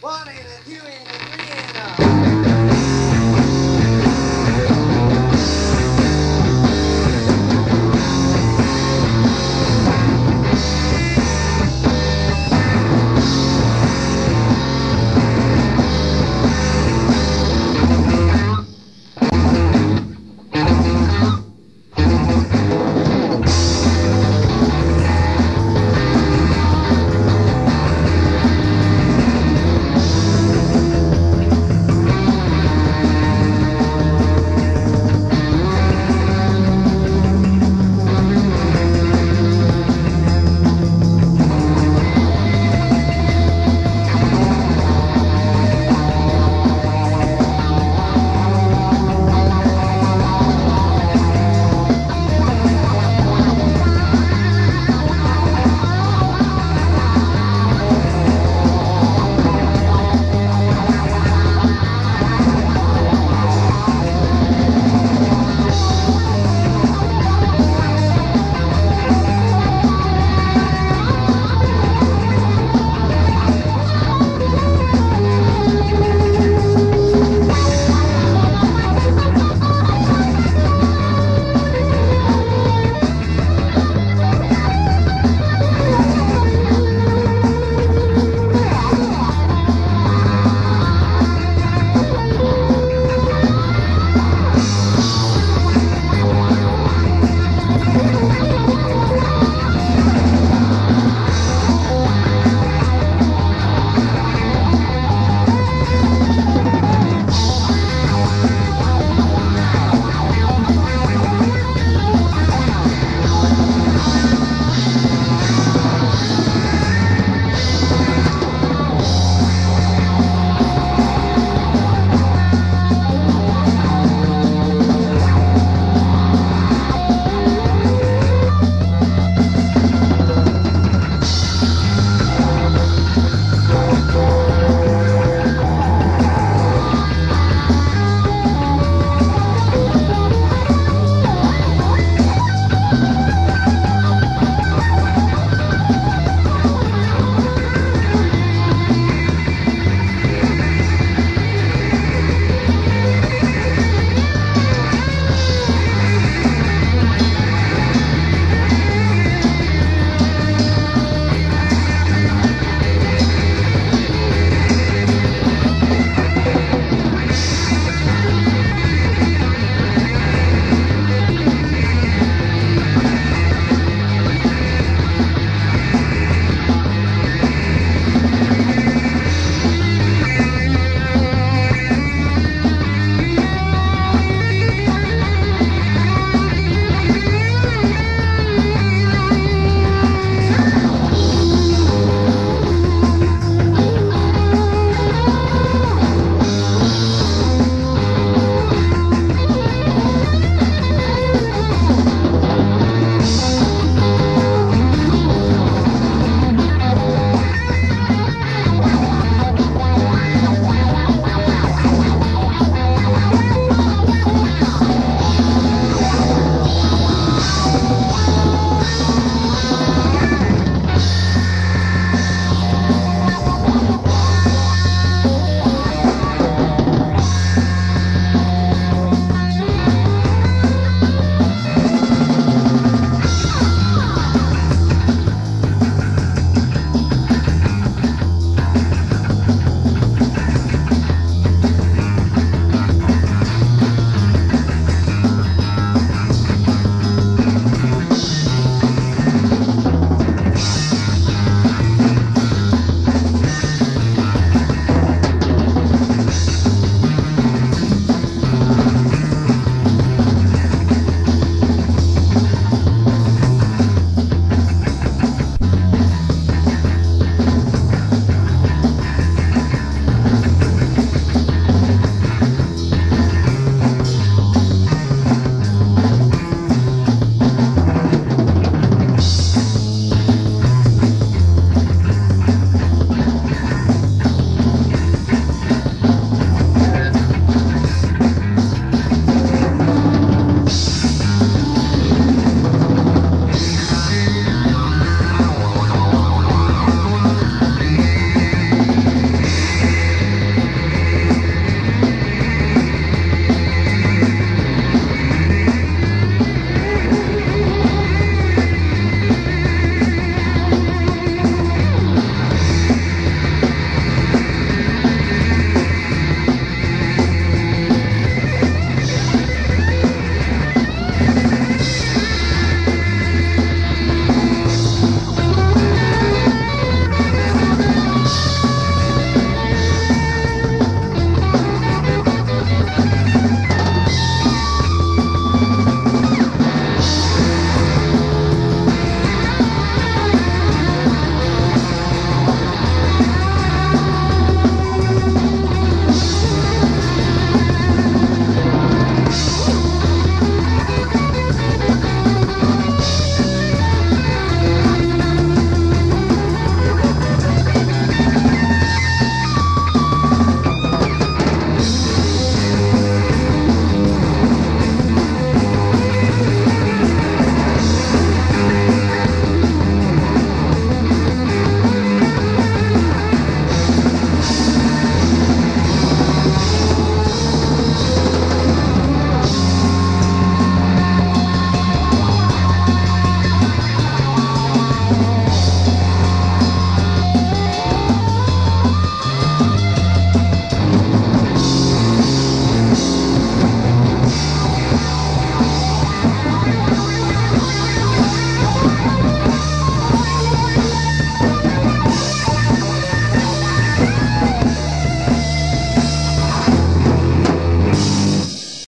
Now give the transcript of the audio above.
One and a two and a three and